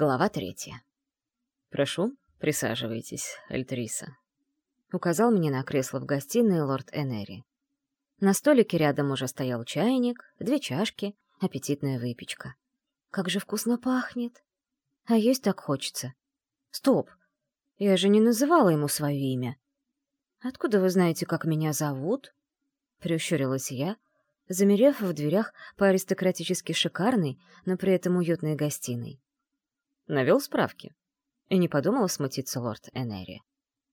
Глава третья. «Прошу, присаживайтесь, Альтриса», — указал мне на кресло в гостиной лорд Энери. На столике рядом уже стоял чайник, две чашки, аппетитная выпечка. Как же вкусно пахнет! А есть так хочется. Стоп! Я же не называла ему свое имя. Откуда вы знаете, как меня зовут? Прищурилась я, замерев в дверях по аристократически шикарной, но при этом уютной гостиной. Навел справки. И не подумал смутиться лорд Энери.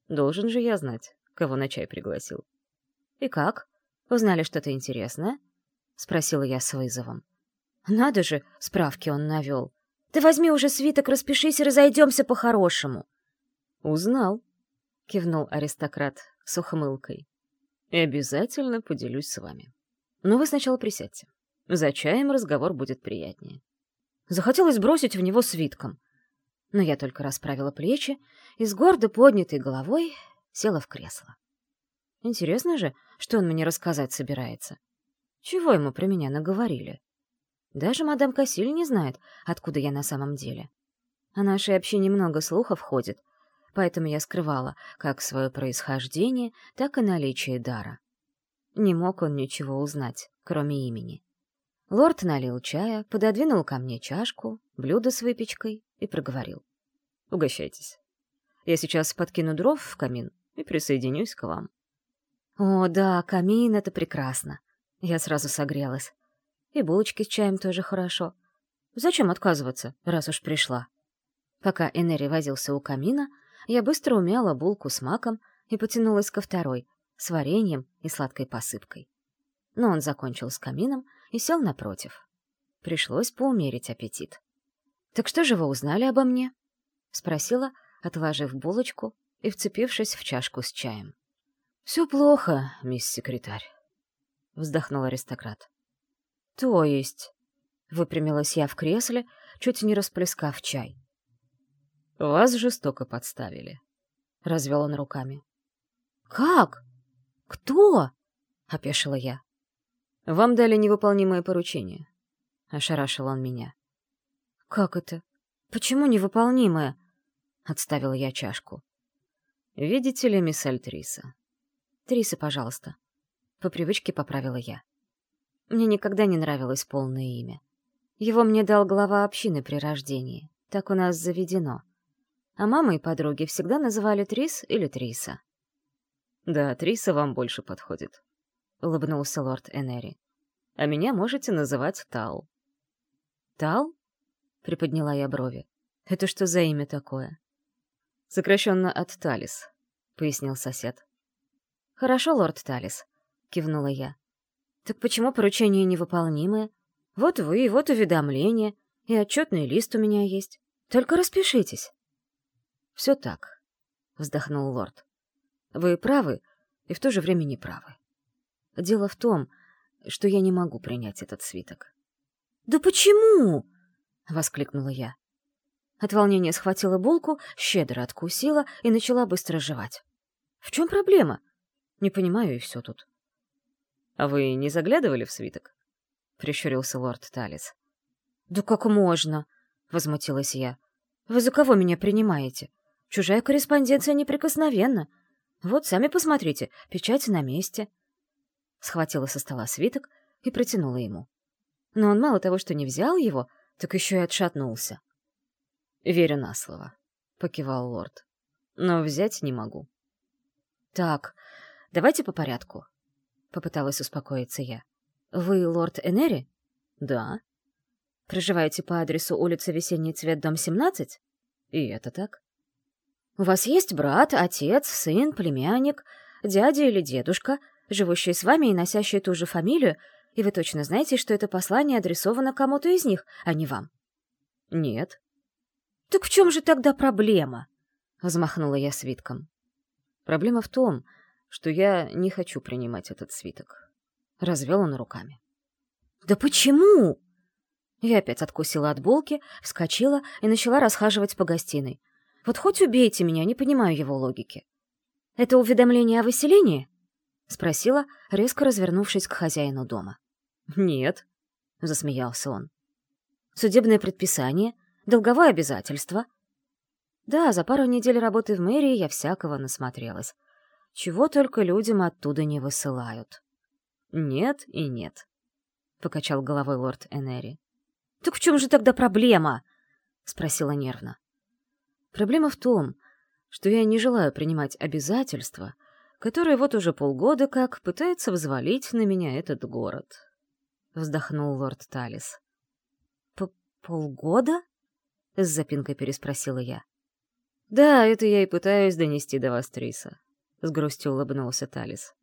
Должен же я знать, кого на чай пригласил. «И как? Узнали что-то интересное?» — спросила я с вызовом. «Надо же, справки он навел. Ты возьми уже свиток, распишись и разойдемся по-хорошему». «Узнал», — кивнул аристократ с ухмылкой. «И обязательно поделюсь с вами. Но вы сначала присядьте. За чаем разговор будет приятнее». Захотелось бросить в него свитком. Но я только расправила плечи и с гордо поднятой головой села в кресло. Интересно же, что он мне рассказать собирается. Чего ему про меня наговорили? Даже мадам Кассиль не знает, откуда я на самом деле. О нашей общине много слухов ходит, поэтому я скрывала как свое происхождение, так и наличие дара. Не мог он ничего узнать, кроме имени. Лорд налил чая, пододвинул ко мне чашку, блюдо с выпечкой и проговорил. «Угощайтесь. Я сейчас подкину дров в камин и присоединюсь к вам». «О, да, камин — это прекрасно». Я сразу согрелась. И булочки с чаем тоже хорошо. Зачем отказываться, раз уж пришла? Пока Энери возился у камина, я быстро умяла булку с маком и потянулась ко второй, с вареньем и сладкой посыпкой. Но он закончил с камином и сел напротив. Пришлось поумерить аппетит. «Так что же вы узнали обо мне?» — спросила, отложив булочку и вцепившись в чашку с чаем. «Все плохо, мисс секретарь», — вздохнул аристократ. «То есть?» — выпрямилась я в кресле, чуть не расплескав чай. «Вас жестоко подставили», — развел он руками. «Как? Кто?» — опешила я. «Вам дали невыполнимое поручение», — ошарашил он меня. «Как это? Почему невыполнимое?» — отставила я чашку. «Видите ли, мисс Альтриса?» «Триса, пожалуйста». По привычке поправила я. Мне никогда не нравилось полное имя. Его мне дал глава общины при рождении. Так у нас заведено. А мама и подруги всегда называли Трис или Триса. «Да, Триса вам больше подходит», — улыбнулся лорд Энери. «А меня можете называть Тал». «Тал?» — приподняла я брови. «Это что за имя такое?» «Сокращенно от Талис», — пояснил сосед. «Хорошо, лорд Талис», — кивнула я. Так почему поручение невыполнимое? Вот вы, вот уведомление, и отчетный лист у меня есть. Только распишитесь. Все так, вздохнул лорд. Вы правы и в то же время не правы. Дело в том, что я не могу принять этот свиток. Да почему? воскликнула я. От волнения схватила булку, щедро откусила и начала быстро жевать. В чем проблема? Не понимаю, и все тут. «А вы не заглядывали в свиток?» — прищурился лорд Талис. «Да как можно?» — возмутилась я. «Вы за кого меня принимаете? Чужая корреспонденция неприкосновенна. Вот, сами посмотрите, печать на месте». Схватила со стола свиток и протянула ему. Но он мало того, что не взял его, так еще и отшатнулся. «Верю на слово», — покивал лорд. «Но взять не могу». «Так, давайте по порядку», Попыталась успокоиться я. «Вы лорд Энери?» «Да». «Проживаете по адресу улица Весенний Цвет, дом 17?» «И это так». «У вас есть брат, отец, сын, племянник, дядя или дедушка, живущие с вами и носящие ту же фамилию, и вы точно знаете, что это послание адресовано кому-то из них, а не вам?» «Нет». «Так в чем же тогда проблема?» — взмахнула я свитком. «Проблема в том, что я не хочу принимать этот свиток. Развел он руками. «Да почему?» Я опять откусила от булки, вскочила и начала расхаживать по гостиной. Вот хоть убейте меня, не понимаю его логики. «Это уведомление о выселении?» — спросила, резко развернувшись к хозяину дома. «Нет», — засмеялся он. «Судебное предписание, Долговое обязательство. Да, за пару недель работы в мэрии я всякого насмотрелась. Чего только людям оттуда не высылают. Нет и нет, — покачал головой лорд Энери. «Так в чем же тогда проблема?» — спросила нервно. «Проблема в том, что я не желаю принимать обязательства, которые вот уже полгода как пытается взвалить на меня этот город», — вздохнул лорд Талис. «Полгода?» — с запинкой переспросила я. «Да, это я и пытаюсь донести до вас, Триса», — с грустью улыбнулся Талис.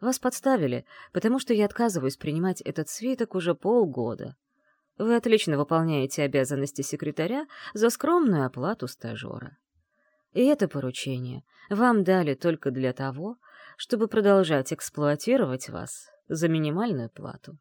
«Вас подставили, потому что я отказываюсь принимать этот свиток уже полгода. Вы отлично выполняете обязанности секретаря за скромную оплату стажера. И это поручение вам дали только для того, чтобы продолжать эксплуатировать вас за минимальную плату.